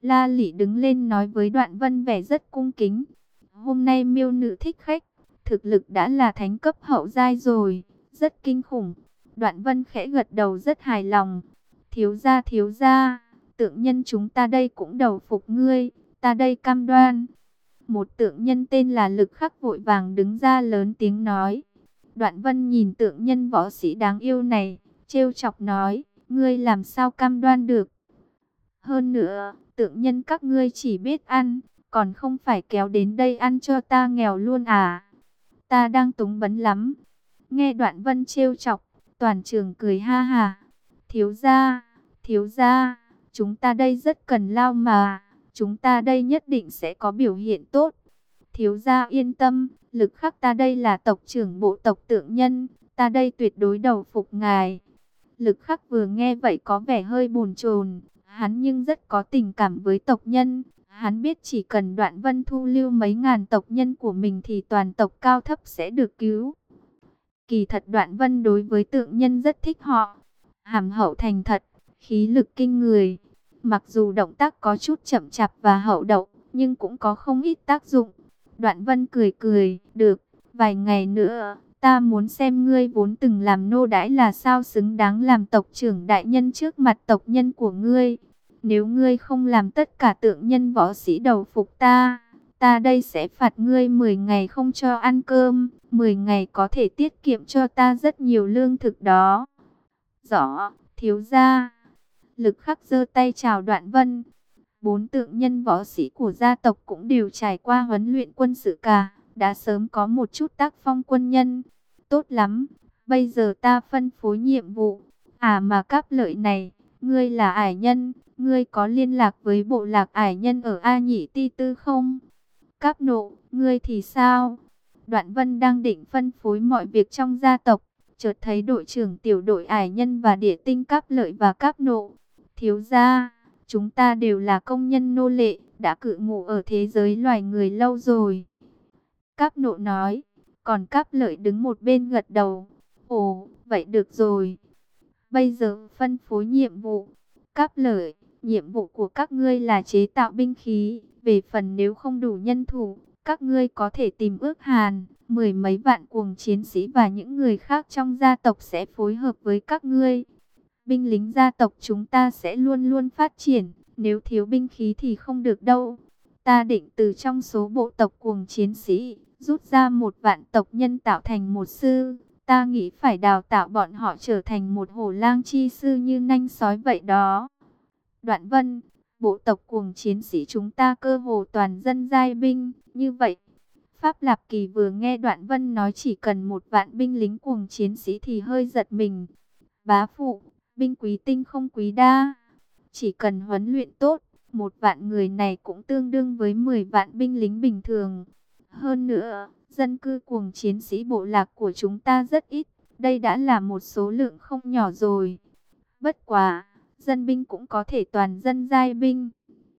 Speaker 1: La lị đứng lên nói với đoạn vân vẻ rất cung kính. Hôm nay miêu nữ thích khách, thực lực đã là thánh cấp hậu giai rồi, rất kinh khủng. Đoạn vân khẽ gật đầu rất hài lòng. Thiếu gia thiếu gia, tượng nhân chúng ta đây cũng đầu phục ngươi, ta đây cam đoan. Một tượng nhân tên là lực khắc vội vàng đứng ra lớn tiếng nói. Đoạn vân nhìn tượng nhân võ sĩ đáng yêu này, trêu chọc nói, ngươi làm sao cam đoan được. Hơn nữa, tượng nhân các ngươi chỉ biết ăn, còn không phải kéo đến đây ăn cho ta nghèo luôn à. Ta đang túng bấn lắm. Nghe đoạn vân trêu chọc, toàn trường cười ha ha. Thiếu gia, thiếu gia, chúng ta đây rất cần lao mà, chúng ta đây nhất định sẽ có biểu hiện tốt. Thiếu gia yên tâm, lực khắc ta đây là tộc trưởng bộ tộc tượng nhân, ta đây tuyệt đối đầu phục ngài. Lực khắc vừa nghe vậy có vẻ hơi buồn chồn, hắn nhưng rất có tình cảm với tộc nhân, Hắn biết chỉ cần đoạn vân thu lưu mấy ngàn tộc nhân của mình thì toàn tộc cao thấp sẽ được cứu. Kỳ thật đoạn vân đối với tượng nhân rất thích họ. Hàm hậu thành thật, khí lực kinh người. Mặc dù động tác có chút chậm chạp và hậu đậu, nhưng cũng có không ít tác dụng. Đoạn vân cười cười, được, vài ngày nữa, ta muốn xem ngươi vốn từng làm nô đãi là sao xứng đáng làm tộc trưởng đại nhân trước mặt tộc nhân của ngươi. Nếu ngươi không làm tất cả tượng nhân võ sĩ đầu phục ta, ta đây sẽ phạt ngươi 10 ngày không cho ăn cơm, 10 ngày có thể tiết kiệm cho ta rất nhiều lương thực đó. Rõ, thiếu gia. Lực khắc giơ tay chào đoạn vân. Bốn tượng nhân võ sĩ của gia tộc cũng đều trải qua huấn luyện quân sự cả, đã sớm có một chút tác phong quân nhân. Tốt lắm, bây giờ ta phân phối nhiệm vụ. À mà cáp lợi này, ngươi là ải nhân, Ngươi có liên lạc với bộ lạc ải nhân ở A Nhị Ti Tư không? Cáp nộ, ngươi thì sao? Đoạn Vân đang định phân phối mọi việc trong gia tộc, chợt thấy đội trưởng tiểu đội ải nhân và địa tinh cáp lợi và cáp nộ. Thiếu gia, chúng ta đều là công nhân nô lệ, đã cự ngụ ở thế giới loài người lâu rồi. Cáp nộ nói, còn cáp lợi đứng một bên gật đầu. Ồ, vậy được rồi. Bây giờ phân phối nhiệm vụ. Cáp lợi, nhiệm vụ của các ngươi là chế tạo binh khí. Về phần nếu không đủ nhân thủ, các ngươi có thể tìm ước hàn. Mười mấy vạn cuồng chiến sĩ và những người khác trong gia tộc sẽ phối hợp với các ngươi. Binh lính gia tộc chúng ta sẽ luôn luôn phát triển. Nếu thiếu binh khí thì không được đâu. Ta định từ trong số bộ tộc cuồng chiến sĩ, rút ra một vạn tộc nhân tạo thành một sư. Ta nghĩ phải đào tạo bọn họ trở thành một hổ lang chi sư như nanh sói vậy đó. Đoạn vân, bộ tộc cuồng chiến sĩ chúng ta cơ hồ toàn dân giai binh, như vậy. Pháp Lạp Kỳ vừa nghe Đoạn Vân nói chỉ cần một vạn binh lính cuồng chiến sĩ thì hơi giật mình. Bá phụ, binh quý tinh không quý đa. Chỉ cần huấn luyện tốt, một vạn người này cũng tương đương với 10 vạn binh lính bình thường. Hơn nữa, dân cư cuồng chiến sĩ bộ lạc của chúng ta rất ít. Đây đã là một số lượng không nhỏ rồi. Bất quá, dân binh cũng có thể toàn dân giai binh.